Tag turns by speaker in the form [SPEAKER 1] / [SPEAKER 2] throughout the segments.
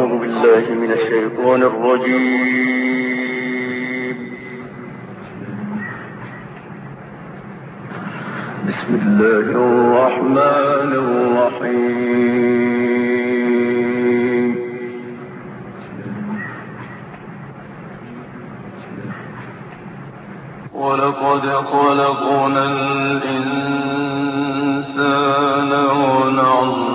[SPEAKER 1] أعوذ بالله من الشيطان الرجيم. بسم الله الرحمن الرحيم. ولقد خلقنا الإنسان ونعلم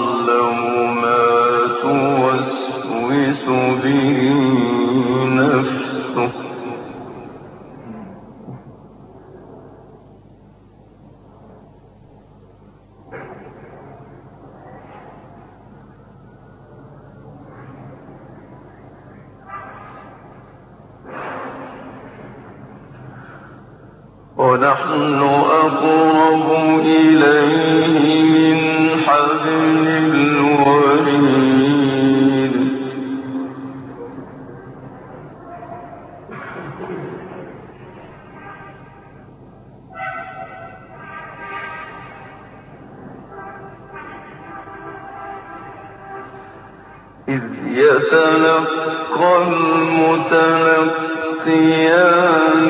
[SPEAKER 1] ونحن أقرب إليه المتلقيان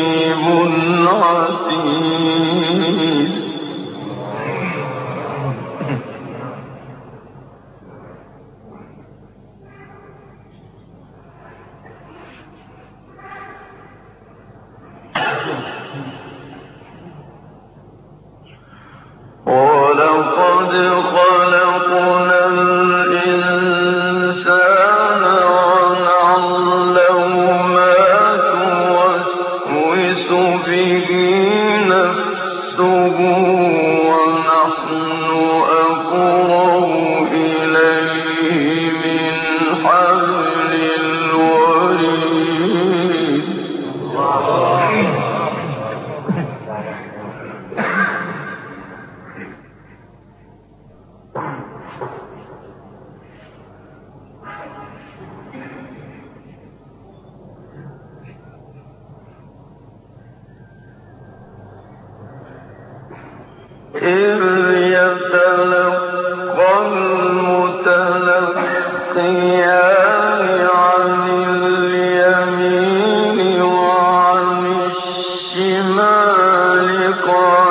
[SPEAKER 1] قال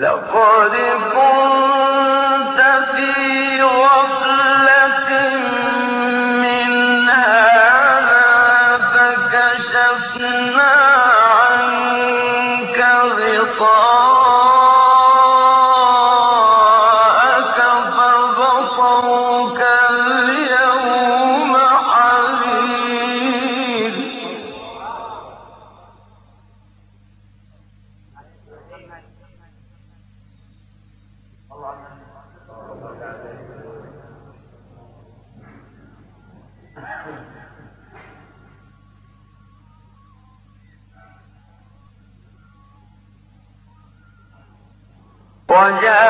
[SPEAKER 1] لقد وجاء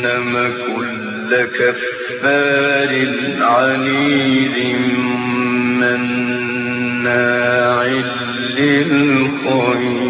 [SPEAKER 1] جهنم كل كفار عنيد مناع للخير.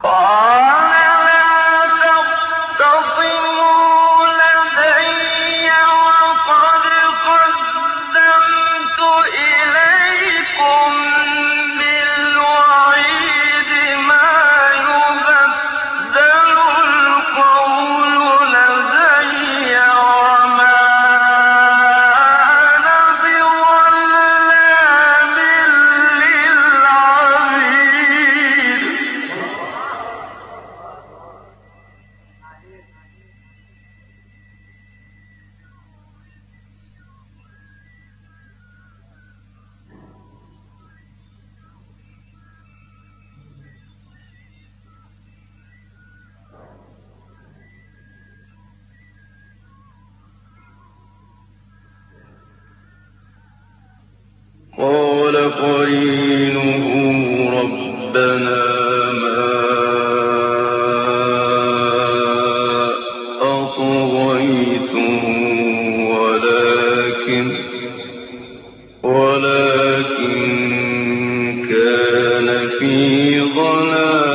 [SPEAKER 2] قال
[SPEAKER 1] في ضلال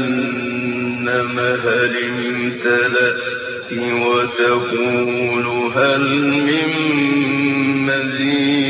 [SPEAKER 1] جهنم هل امتلأت وتقول هل من مزيد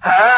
[SPEAKER 2] هذا